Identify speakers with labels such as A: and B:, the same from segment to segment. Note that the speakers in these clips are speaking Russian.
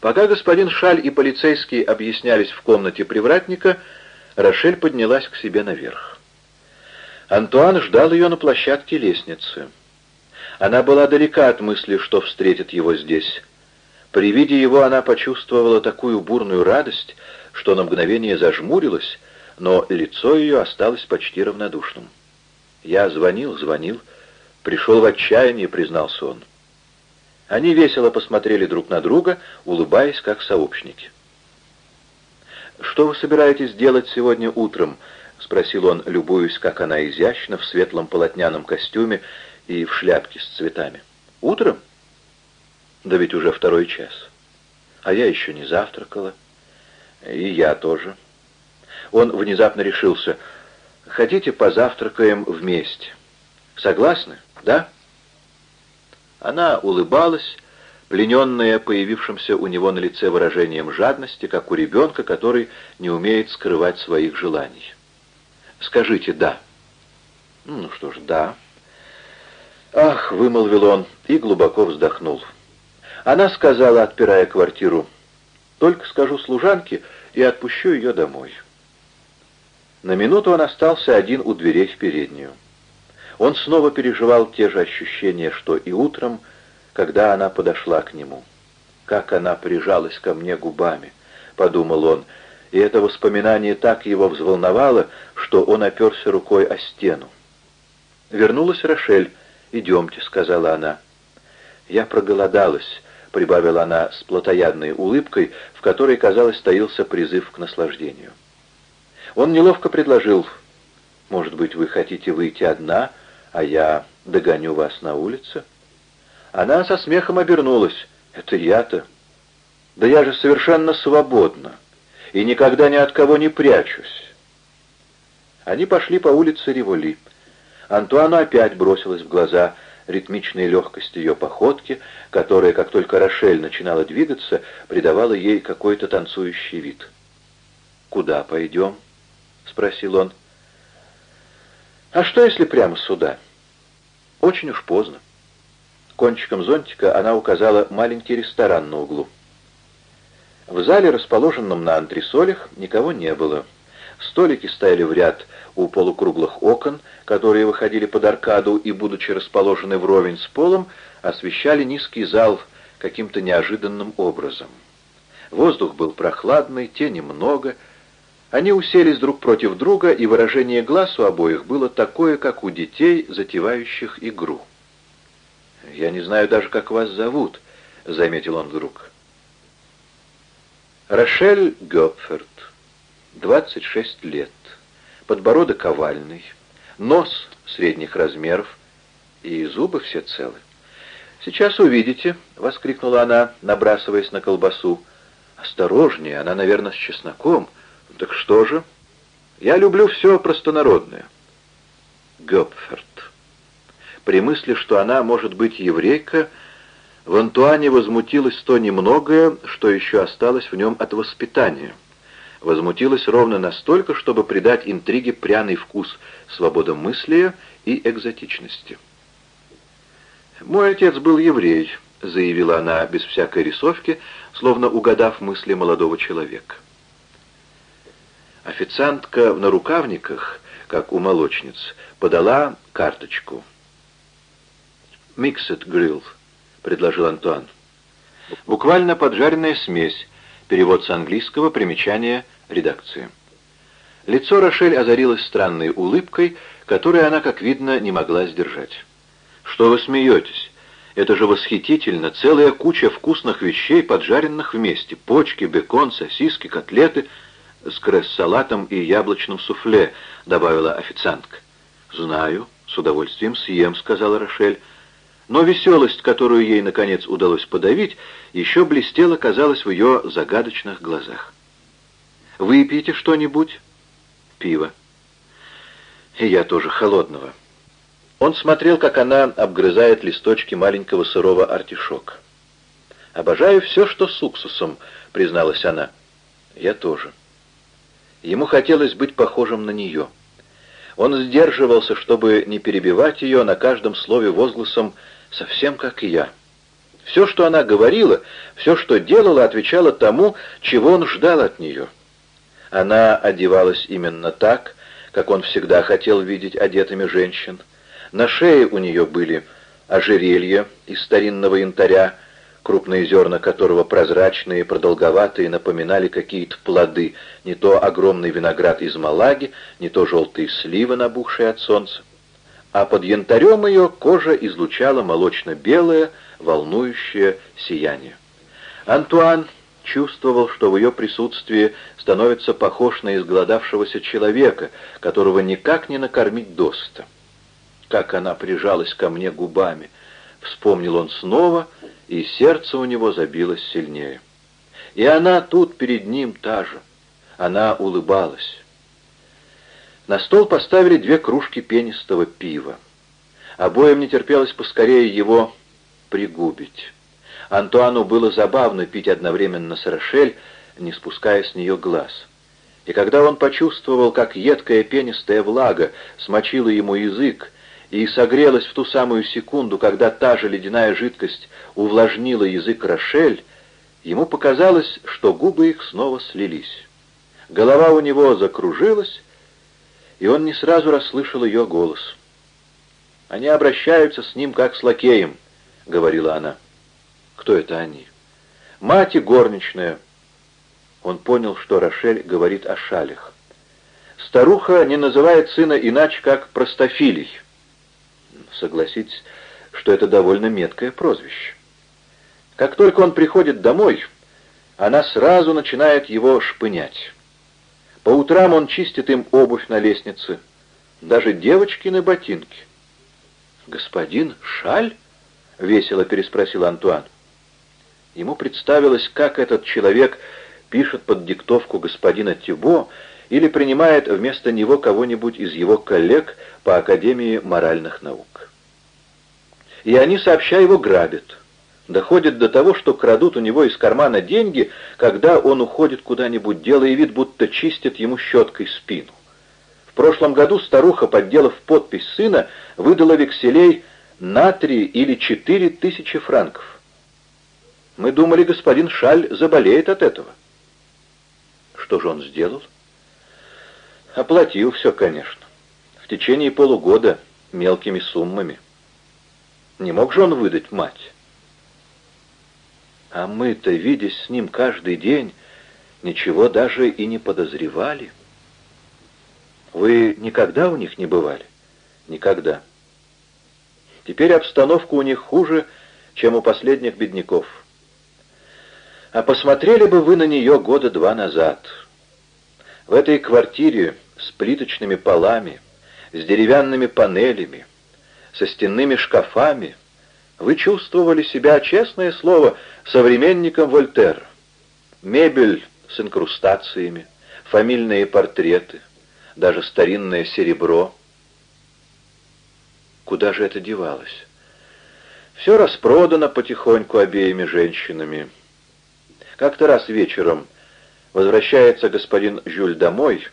A: Пока господин Шаль и полицейский объяснялись в комнате привратника, Рошель поднялась к себе наверх. Антуан ждал ее на площадке лестницы. Она была далека от мысли, что встретит его здесь. При виде его она почувствовала такую бурную радость, что на мгновение зажмурилась, но лицо ее осталось почти равнодушным. «Я звонил, звонил, пришел в отчаяние», — признался он. Они весело посмотрели друг на друга, улыбаясь, как сообщники. «Что вы собираетесь делать сегодня утром?» — спросил он, любуясь, как она изящна в светлом полотняном костюме и в шляпке с цветами. «Утром?» «Да ведь уже второй час. А я еще не завтракала. И я тоже». Он внезапно решился. «Хотите, позавтракаем вместе? Согласны, да?» Она улыбалась, плененная появившимся у него на лице выражением жадности, как у ребенка, который не умеет скрывать своих желаний. «Скажите «да». «Ну что ж, да». «Ах», — вымолвил он и глубоко вздохнул. Она сказала, отпирая квартиру, «Только скажу служанке и отпущу ее домой». На минуту он остался один у дверей в переднюю. Он снова переживал те же ощущения, что и утром, когда она подошла к нему. «Как она прижалась ко мне губами», — подумал он, и это воспоминание так его взволновало, что он оперся рукой о стену. Вернулась Рошель. «Идемте», — сказала она. «Я проголодалась», — прибавила она с плотоядной улыбкой, в которой, казалось, таился призыв к наслаждению. Он неловко предложил, «Может быть, вы хотите выйти одна?» А я догоню вас на улице?» Она со смехом обернулась. «Это я-то? Да я же совершенно свободна и никогда ни от кого не прячусь». Они пошли по улице Револи. Антуану опять бросилась в глаза ритмичная легкость ее походки, которая, как только Рошель начинала двигаться, придавала ей какой-то танцующий вид. «Куда пойдем?» — спросил он. А что, если прямо сюда? Очень уж поздно. Кончиком зонтика она указала маленький ресторан на углу. В зале, расположенном на антресолях, никого не было. Столики стояли в ряд у полукруглых окон, которые выходили под аркаду и, будучи расположены вровень с полом, освещали низкий зал каким-то неожиданным образом. Воздух был прохладный, тени много — они уселись друг против друга, и выражение глаз у обоих было такое, как у детей, затевающих игру. «Я не знаю даже, как вас зовут», — заметил он вдруг. Рошель Гёпферт, 26 лет, подбородок овальный, нос средних размеров и зубы все целы. «Сейчас увидите», — воскликнула она, набрасываясь на колбасу. «Осторожнее, она, наверное, с чесноком». Так что же? Я люблю все простонародное. Гёпферт. При мысли, что она может быть еврейка, в Антуане возмутилось то немногое, что еще осталось в нем от воспитания. Возмутилось ровно настолько, чтобы придать интриге пряный вкус свободомыслия и экзотичности. «Мой отец был еврей», — заявила она без всякой рисовки, словно угадав мысли молодого человека. Официантка в нарукавниках, как у молочниц, подала карточку. «Миксед грилл», — предложил Антуан. Буквально поджаренная смесь. Перевод с английского, примечание редакции. Лицо Рошель озарилось странной улыбкой, которой она, как видно, не могла сдержать. «Что вы смеетесь? Это же восхитительно! Целая куча вкусных вещей, поджаренных вместе. Почки, бекон, сосиски, котлеты — с кресс-салатом и яблочным суфле», — добавила официантка. «Знаю, с удовольствием съем», — сказала Рошель. Но веселость, которую ей, наконец, удалось подавить, еще блестела, казалось, в ее загадочных глазах. «Выпьете что-нибудь?» «Пиво». «И я тоже холодного». Он смотрел, как она обгрызает листочки маленького сырого артишока. «Обожаю все, что с уксусом», — призналась она. «Я тоже». Ему хотелось быть похожим на нее. Он сдерживался, чтобы не перебивать ее на каждом слове возгласом «совсем как и я». Все, что она говорила, все, что делала, отвечало тому, чего он ждал от нее. Она одевалась именно так, как он всегда хотел видеть одетыми женщин. На шее у нее были ожерелья из старинного янтаря, крупные зерна которого прозрачные, продолговатые, напоминали какие-то плоды, не то огромный виноград из Малаги, не то желтые сливы, набухшие от солнца. А под янтарем ее кожа излучала молочно-белое, волнующее сияние. Антуан чувствовал, что в ее присутствии становится похож на изголодавшегося человека, которого никак не накормить доста. Как она прижалась ко мне губами, вспомнил он снова, и сердце у него забилось сильнее. И она тут перед ним та же. Она улыбалась. На стол поставили две кружки пенистого пива. Обоим не терпелось поскорее его пригубить. Антуану было забавно пить одновременно с Рошель, не спуская с нее глаз. И когда он почувствовал, как едкая пенистая влага смочила ему язык и согрелась в ту самую секунду, когда та же ледяная жидкость увлажнила язык Рошель, ему показалось, что губы их снова слились. Голова у него закружилась, и он не сразу расслышал ее голос. «Они обращаются с ним, как с лакеем», — говорила она. Кто это они? Мать и горничная. Он понял, что Рошель говорит о шалях. Старуха не называет сына иначе, как простофилий. Согласитесь, что это довольно меткое прозвище. Как только он приходит домой, она сразу начинает его шпынять. По утрам он чистит им обувь на лестнице, даже девочкины ботинки. «Господин Шаль?» — весело переспросил Антуан. Ему представилось, как этот человек пишет под диктовку господина Тибо или принимает вместо него кого-нибудь из его коллег по Академии моральных наук. И они, сообща, его грабят. Доходит до того, что крадут у него из кармана деньги, когда он уходит куда-нибудь, делая вид, будто чистит ему щеткой спину. В прошлом году старуха, подделав подпись сына, выдала векселей на три или четыре тысячи франков. Мы думали, господин Шаль заболеет от этого. Что же он сделал? Оплатил все, конечно. В течение полугода мелкими суммами. Не мог же он выдать мать? А мы-то, видясь с ним каждый день, ничего даже и не подозревали. Вы никогда у них не бывали? Никогда. Теперь обстановка у них хуже, чем у последних бедняков. А посмотрели бы вы на нее года два назад. В этой квартире с плиточными полами, с деревянными панелями, со стенными шкафами, вы чувствовали себя, честное слово, современником Вольтера. Мебель с инкрустациями, фамильные портреты, даже старинное серебро. Куда же это девалось? Все распродано потихоньку обеими женщинами. Как-то раз вечером возвращается господин Жюль домой,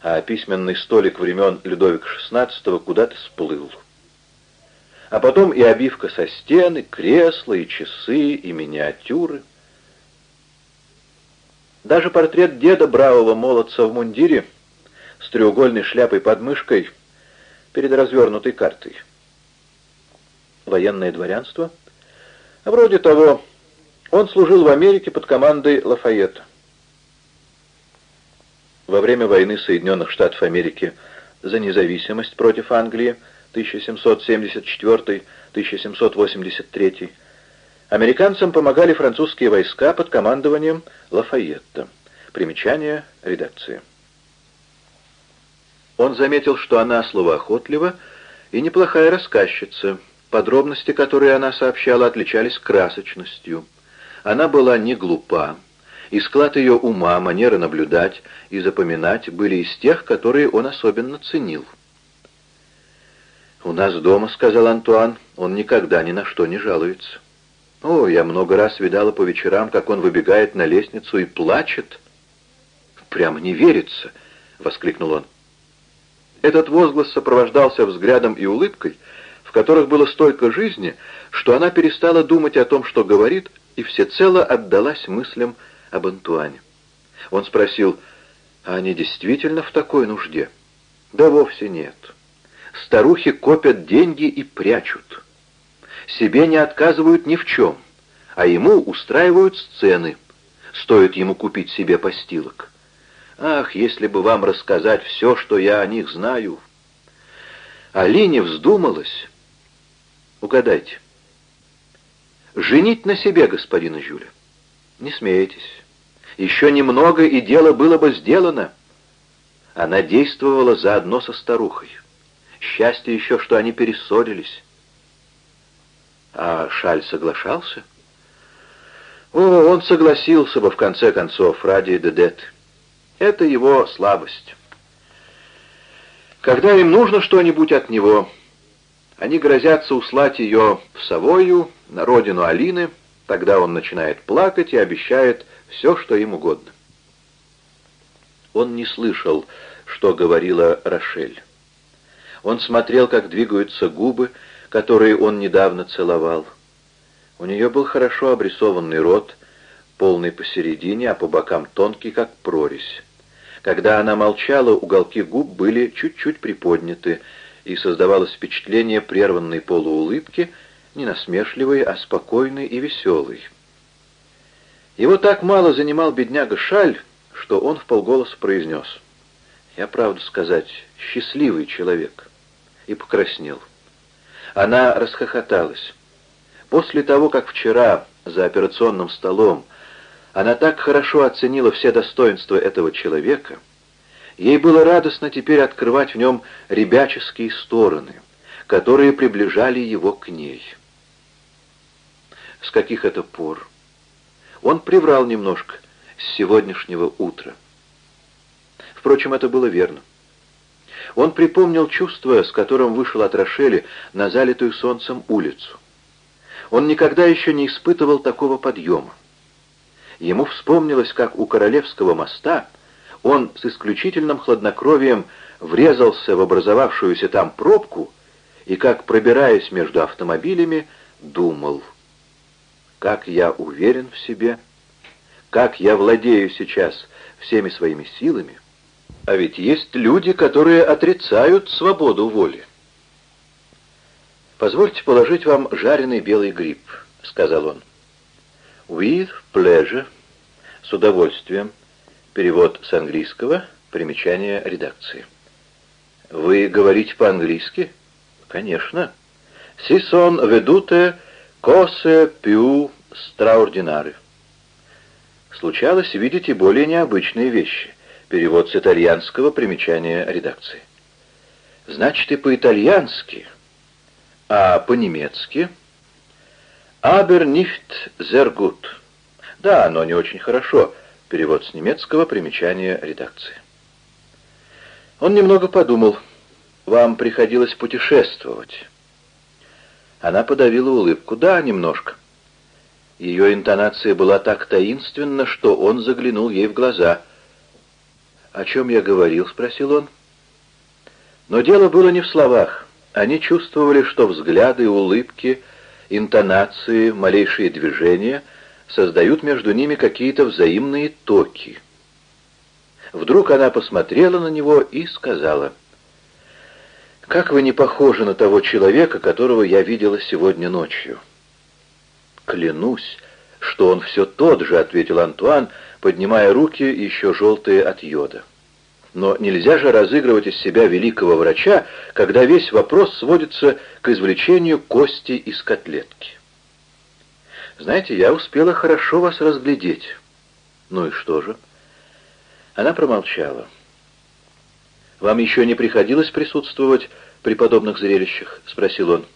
A: а письменный столик времен Людовика XVI куда-то сплыл. А потом и обивка со стены, кресла, и часы, и миниатюры. Даже портрет деда бравого молодца в мундире с треугольной шляпой под мышкой перед развернутой картой. Военное дворянство? Вроде того, он служил в Америке под командой Лафайета. Во время войны Соединенных Штатов Америки за независимость против Англии 1774-1783 американцам помогали французские войска под командованием Лафайетта. Примечание редакции. Он заметил, что она словоохотлива и неплохая рассказчица. Подробности, которые она сообщала, отличались красочностью. Она была не глупа, и склад ее ума, манера наблюдать и запоминать были из тех, которые он особенно ценил. «У нас дома, — сказал Антуан, — он никогда ни на что не жалуется. О, я много раз видала по вечерам, как он выбегает на лестницу и плачет. Прямо не верится, — воскликнул он. Этот возглас сопровождался взглядом и улыбкой, в которых было столько жизни, что она перестала думать о том, что говорит, и всецело отдалась мыслям об Антуане. Он спросил, а они действительно в такой нужде? Да вовсе нет. Старухи копят деньги и прячут. Себе не отказывают ни в чем, а ему устраивают сцены. Стоит ему купить себе постилок. Ах, если бы вам рассказать все, что я о них знаю. Алине вздумалась. Угадайте. Женить на себе господина Жюля. Не смейтесь. Еще немного, и дело было бы сделано. Она действовала заодно со старухой. Счастье еще, что они перессорились. А Шаль соглашался? О, он согласился бы, в конце концов, ради Дедет. Это его слабость. Когда им нужно что-нибудь от него, они грозятся услать ее в Савою, на родину Алины, тогда он начинает плакать и обещает все, что им угодно. Он не слышал, что говорила Рошель. Он смотрел, как двигаются губы, которые он недавно целовал. У нее был хорошо обрисованный рот, полный посередине, а по бокам тонкий, как прорезь. Когда она молчала, уголки губ были чуть-чуть приподняты, и создавалось впечатление прерванной полуулыбки, не насмешливой, а спокойной и веселой. Его так мало занимал бедняга Шаль, что он вполголоса произнес. «Я, правду сказать, счастливый человек». И покраснел. Она расхохоталась. После того, как вчера за операционным столом она так хорошо оценила все достоинства этого человека, ей было радостно теперь открывать в нем ребяческие стороны, которые приближали его к ней. С каких это пор? Он приврал немножко с сегодняшнего утра. Впрочем, это было верно. Он припомнил чувство, с которым вышел от Рошели на залитую солнцем улицу. Он никогда еще не испытывал такого подъема. Ему вспомнилось, как у Королевского моста он с исключительным хладнокровием врезался в образовавшуюся там пробку и, как пробираясь между автомобилями, думал — как я уверен в себе, как я владею сейчас всеми своими силами. А ведь есть люди, которые отрицают свободу воли. «Позвольте положить вам жареный белый гриб», — сказал он. «With pleasure», — с удовольствием. Перевод с английского, примечание редакции. «Вы говорите по-английски?» «Конечно». «Сисон ведуте Косе пю страординары. Случалось видеть и более необычные вещи. Перевод с итальянского примечания редакции. Значит, и по-итальянски, а по-немецки «Aber nicht sehr gut». Да, но не очень хорошо. Перевод с немецкого примечания редакции. Он немного подумал. Вам приходилось путешествовать. Она подавила улыбку. «Да, немножко». Ее интонация была так таинственна, что он заглянул ей в глаза. «О чем я говорил?» — спросил он. Но дело было не в словах. Они чувствовали, что взгляды, улыбки, интонации, малейшие движения создают между ними какие-то взаимные токи. Вдруг она посмотрела на него и сказала — «Как вы не похожи на того человека, которого я видела сегодня ночью?» «Клянусь, что он все тот же», — ответил Антуан, поднимая руки, еще желтые от йода. «Но нельзя же разыгрывать из себя великого врача, когда весь вопрос сводится к извлечению кости из котлетки». «Знаете, я успела хорошо вас разглядеть». «Ну и что же?» Она промолчала. «Вам еще не приходилось присутствовать при подобных зрелищах?» — спросил он.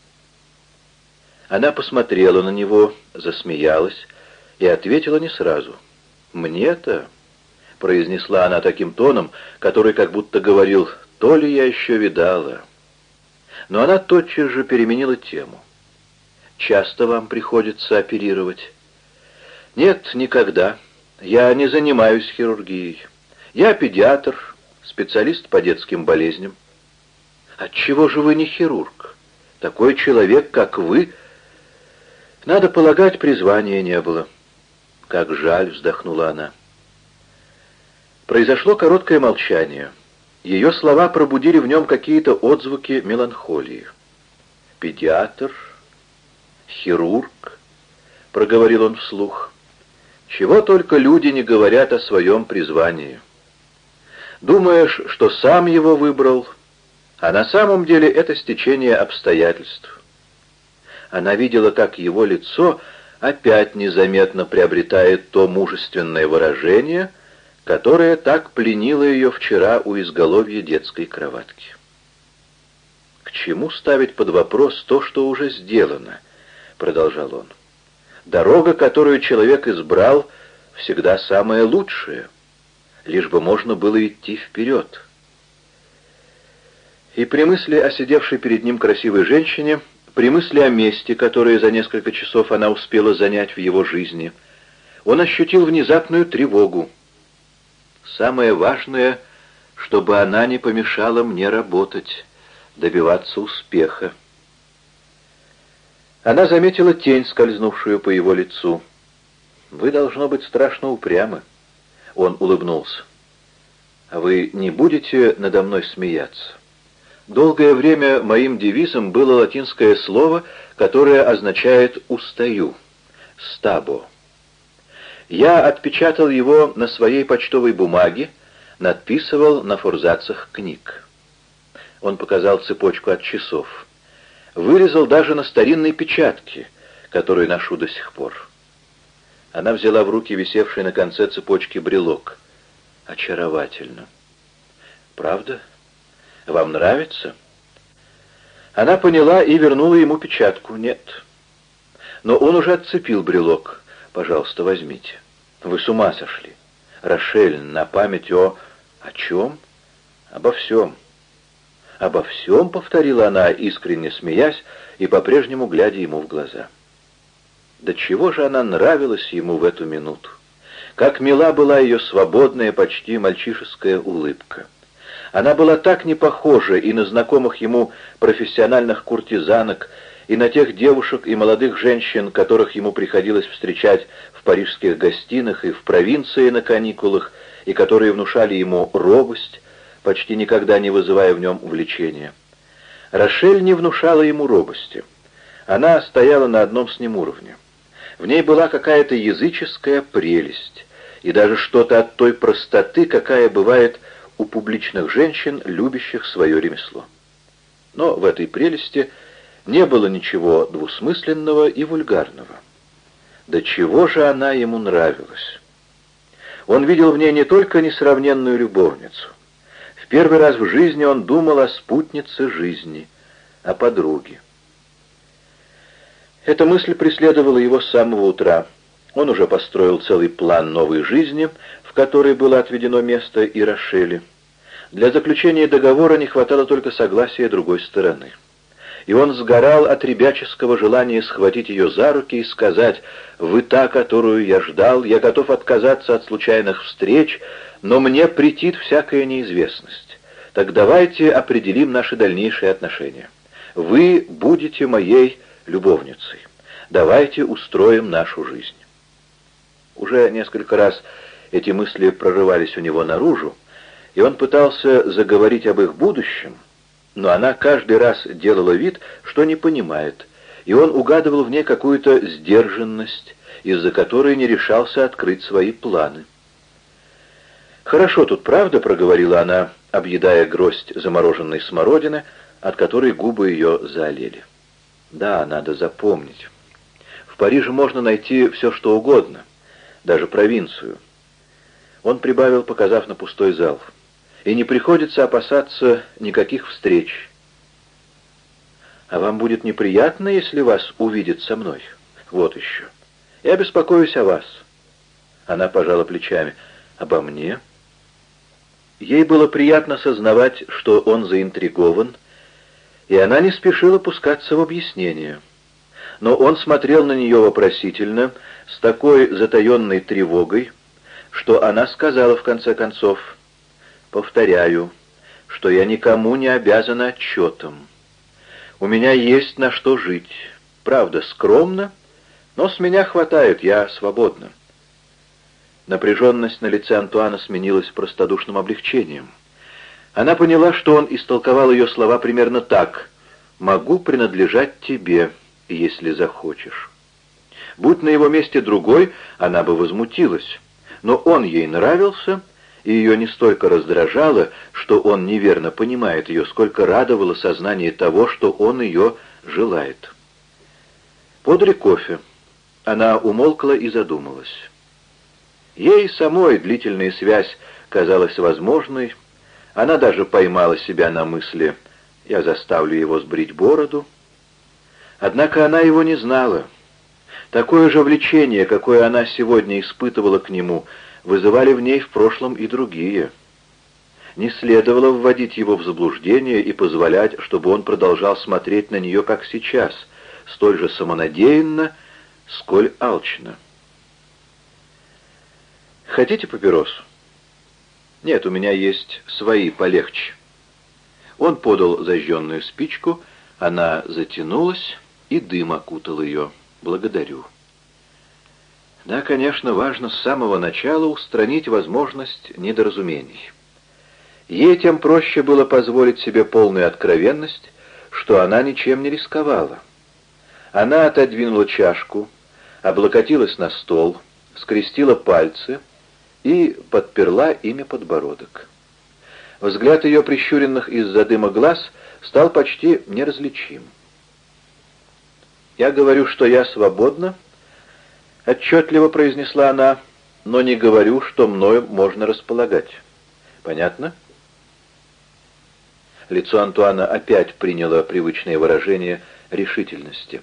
A: Она посмотрела на него, засмеялась и ответила не сразу. «Мне-то...» — произнесла она таким тоном, который как будто говорил «то ли я еще видала». Но она тотчас же переменила тему. «Часто вам приходится оперировать?» «Нет, никогда. Я не занимаюсь хирургией. Я педиатр, специалист по детским болезням. Отчего же вы не хирург? Такой человек, как вы, надо полагать, призвания не было. Как жаль, вздохнула она. Произошло короткое молчание. Ее слова пробудили в нем какие-то отзвуки меланхолии. «Педиатр? Хирург?» — проговорил он вслух. «Чего только люди не говорят о своем призвании. Думаешь, что сам его выбрал, а на самом деле это стечение обстоятельств». Она видела, как его лицо опять незаметно приобретает то мужественное выражение — которая так пленила ее вчера у изголовья детской кроватки. «К чему ставить под вопрос то, что уже сделано?» — продолжал он. «Дорога, которую человек избрал, всегда самая лучшая, лишь бы можно было идти вперед». И при мысли о сидевшей перед ним красивой женщине, при мысли о месте, которое за несколько часов она успела занять в его жизни, он ощутил внезапную тревогу, Самое важное, чтобы она не помешала мне работать, добиваться успеха. Она заметила тень, скользнувшую по его лицу. «Вы, должно быть, страшно упрямы». Он улыбнулся. «А вы не будете надо мной смеяться?» Долгое время моим девизом было латинское слово, которое означает «устаю» — «стабо». Я отпечатал его на своей почтовой бумаге, надписывал на форзацах книг. Он показал цепочку от часов. Вырезал даже на старинной печатке, которую ношу до сих пор. Она взяла в руки висевший на конце цепочки брелок. Очаровательно. Правда? Вам нравится? Она поняла и вернула ему печатку. Нет. Но он уже отцепил брелок. Пожалуйста, возьмите. Вы с ума сошли. Рошель, на память о... О чем? Обо всем. Обо всем, повторила она, искренне смеясь и по-прежнему глядя ему в глаза. Да чего же она нравилась ему в эту минуту? Как мила была ее свободная, почти мальчишеская улыбка. Она была так не похожа и на знакомых ему профессиональных куртизанок, и на тех девушек и молодых женщин, которых ему приходилось встречать в парижских гостинах и в провинции на каникулах, и которые внушали ему робость, почти никогда не вызывая в нем увлечения. Рошель не внушала ему робости. Она стояла на одном с ним уровне. В ней была какая-то языческая прелесть, и даже что-то от той простоты, какая бывает у публичных женщин, любящих свое ремесло. Но в этой прелести – не было ничего двусмысленного и вульгарного. Да чего же она ему нравилась? Он видел в ней не только несравненную любовницу. В первый раз в жизни он думал о спутнице жизни, о подруге. Эта мысль преследовала его с самого утра. Он уже построил целый план новой жизни, которой было отведено место и Рошели. Для заключения договора не хватало только согласия другой стороны и он сгорал от ребяческого желания схватить ее за руки и сказать «Вы та, которую я ждал, я готов отказаться от случайных встреч, но мне претит всякая неизвестность. Так давайте определим наши дальнейшие отношения. Вы будете моей любовницей. Давайте устроим нашу жизнь». Уже несколько раз эти мысли прорывались у него наружу, и он пытался заговорить об их будущем, но она каждый раз делала вид, что не понимает, и он угадывал в ней какую-то сдержанность, из-за которой не решался открыть свои планы. «Хорошо тут, правда?» — проговорила она, объедая гроздь замороженной смородины, от которой губы ее заолели. «Да, надо запомнить. В Париже можно найти все, что угодно, даже провинцию». Он прибавил, показав на пустой зал — и не приходится опасаться никаких встреч. А вам будет неприятно, если вас увидят со мной? Вот еще. Я беспокоюсь о вас. Она пожала плечами. Обо мне? Ей было приятно сознавать, что он заинтригован, и она не спешила пускаться в объяснение. Но он смотрел на нее вопросительно, с такой затаенной тревогой, что она сказала в конце концов — Повторяю, что я никому не обязана отчетом. У меня есть на что жить. Правда, скромно, но с меня хватает, я свободна. Напряженность на лице Антуана сменилась простодушным облегчением. Она поняла, что он истолковал ее слова примерно так «могу принадлежать тебе, если захочешь». Будь на его месте другой, она бы возмутилась. Но он ей нравился, и ее не столько раздражало, что он неверно понимает ее, сколько радовало сознание того, что он ее желает. Подали кофе. Она умолкла и задумалась. Ей самой длительная связь казалась возможной. Она даже поймала себя на мысли «я заставлю его сбрить бороду». Однако она его не знала. Такое же влечение, какое она сегодня испытывала к нему, вызывали в ней в прошлом и другие. Не следовало вводить его в заблуждение и позволять, чтобы он продолжал смотреть на нее, как сейчас, столь же самонадеянно, сколь алчно. «Хотите папиросу?» «Нет, у меня есть свои полегче». Он подал зажженную спичку, она затянулась, и дым окутал ее. «Благодарю». Да, конечно, важно с самого начала устранить возможность недоразумений. Ей тем проще было позволить себе полную откровенность, что она ничем не рисковала. Она отодвинула чашку, облокотилась на стол, скрестила пальцы и подперла ими подбородок. Взгляд ее прищуренных из-за дыма глаз стал почти неразличим. «Я говорю, что я свободна», — отчетливо произнесла она, — «но не говорю, что мною можно располагать. Понятно?» Лицо Антуана опять приняло привычное выражение решительности.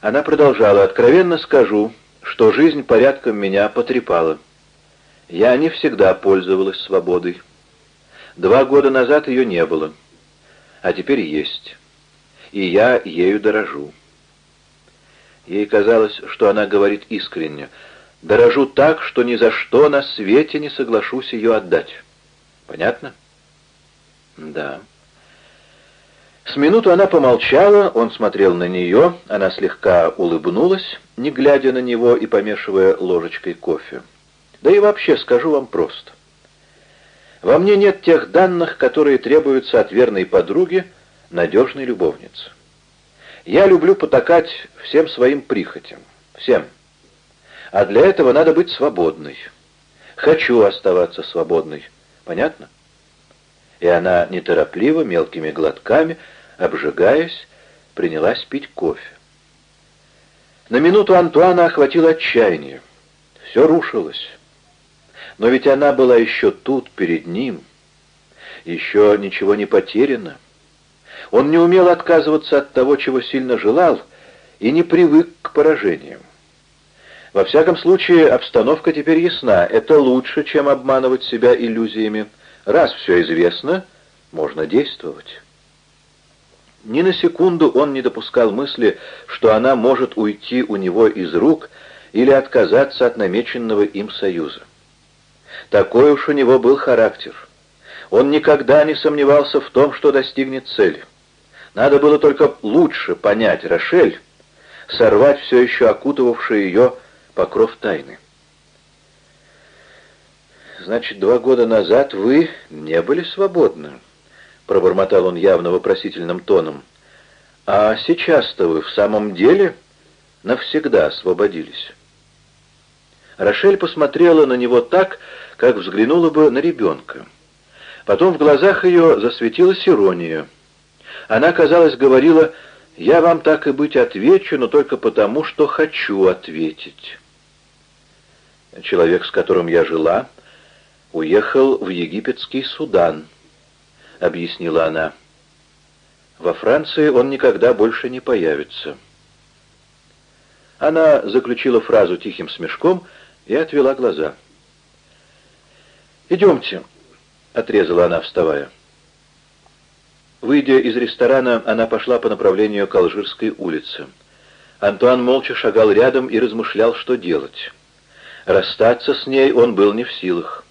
A: Она продолжала, «Откровенно скажу, что жизнь порядком меня потрепала. Я не всегда пользовалась свободой. Два года назад ее не было, а теперь есть, и я ею дорожу. Ей казалось, что она говорит искренне. «Дорожу так, что ни за что на свете не соглашусь ее отдать». Понятно? Да. С минуту она помолчала, он смотрел на нее, она слегка улыбнулась, не глядя на него и помешивая ложечкой кофе. Да и вообще скажу вам просто. Во мне нет тех данных, которые требуются от верной подруги, надежной любовницы. Я люблю потакать всем своим прихотям. Всем. А для этого надо быть свободной. Хочу оставаться свободной. Понятно? И она неторопливо, мелкими глотками, обжигаясь, принялась пить кофе. На минуту Антуана охватило отчаяние. Все рушилось. Но ведь она была еще тут, перед ним. Еще ничего не потеряно. Он не умел отказываться от того, чего сильно желал, и не привык к поражениям. Во всяком случае, обстановка теперь ясна. Это лучше, чем обманывать себя иллюзиями. Раз все известно, можно действовать. Ни на секунду он не допускал мысли, что она может уйти у него из рук или отказаться от намеченного им союза. Такой уж у него был характер. Он никогда не сомневался в том, что достигнет цели. Надо было только лучше понять Рошель, сорвать все еще окутывавший ее покров тайны. «Значит, два года назад вы не были свободны», — пробормотал он явно вопросительным тоном. «А сейчас-то вы в самом деле навсегда освободились?» Рошель посмотрела на него так, как взглянула бы на ребенка. Потом в глазах ее засветилась ирония. Она, казалось, говорила, «Я вам так и быть отвечу, но только потому, что хочу ответить». Человек, с которым я жила, уехал в египетский Судан, — объяснила она. Во Франции он никогда больше не появится. Она заключила фразу тихим смешком и отвела глаза. «Идемте», — отрезала она, вставая. Выйдя из ресторана, она пошла по направлению к Алжирской улице. Антуан молча шагал рядом и размышлял, что делать. Расстаться с ней он был не в силах.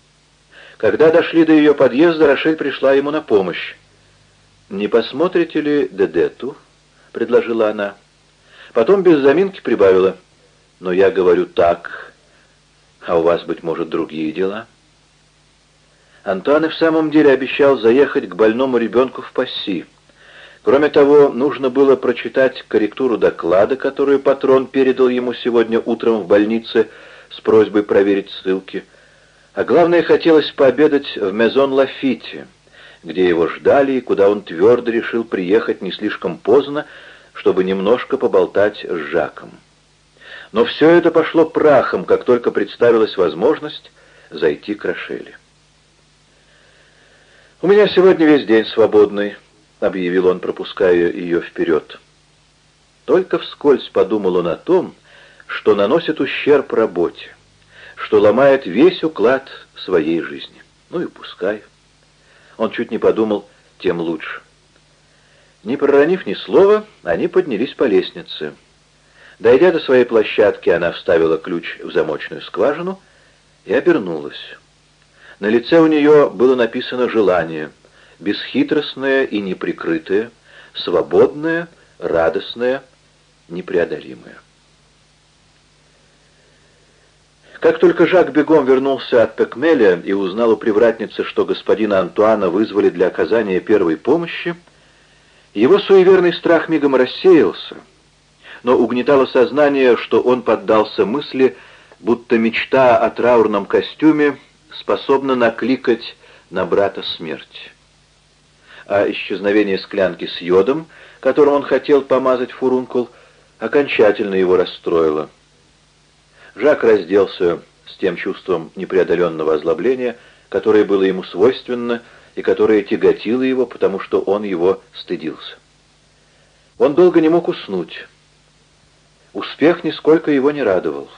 A: Когда дошли до ее подъезда, Рошель пришла ему на помощь. «Не посмотрите ли Дедету?» — предложила она. Потом без заминки прибавила. «Но я говорю так, а у вас, быть может, другие дела». Антуан и в самом деле обещал заехать к больному ребенку в Пасси. Кроме того, нужно было прочитать корректуру доклада, которую патрон передал ему сегодня утром в больнице с просьбой проверить ссылки. А главное, хотелось пообедать в Мезон Лафите, где его ждали и куда он твердо решил приехать не слишком поздно, чтобы немножко поболтать с Жаком. Но все это пошло прахом, как только представилась возможность зайти к Рошеле. «У меня сегодня весь день свободный», — объявил он, пропуская ее вперед. Только вскользь подумал он о том, что наносит ущерб работе, что ломает весь уклад своей жизни. Ну и пускай. Он чуть не подумал, тем лучше. Не проронив ни слова, они поднялись по лестнице. Дойдя до своей площадки, она вставила ключ в замочную скважину и обернулась. На лице у нее было написано желание — бесхитростная и неприкрытая, свободная, радостная, непреодолимая. Как только Жак бегом вернулся от Пекмеля и узнал у привратницы, что господина Антуана вызвали для оказания первой помощи, его суеверный страх мигом рассеялся, но угнетало сознание, что он поддался мысли, будто мечта о траурном костюме способна накликать на брата смерть а исчезновение склянки с йодом, которым он хотел помазать фурункул, окончательно его расстроило. Жак разделся с тем чувством непреодоленного озлобления, которое было ему свойственно и которое тяготило его, потому что он его стыдился. Он долго не мог уснуть. Успех нисколько его не радовал.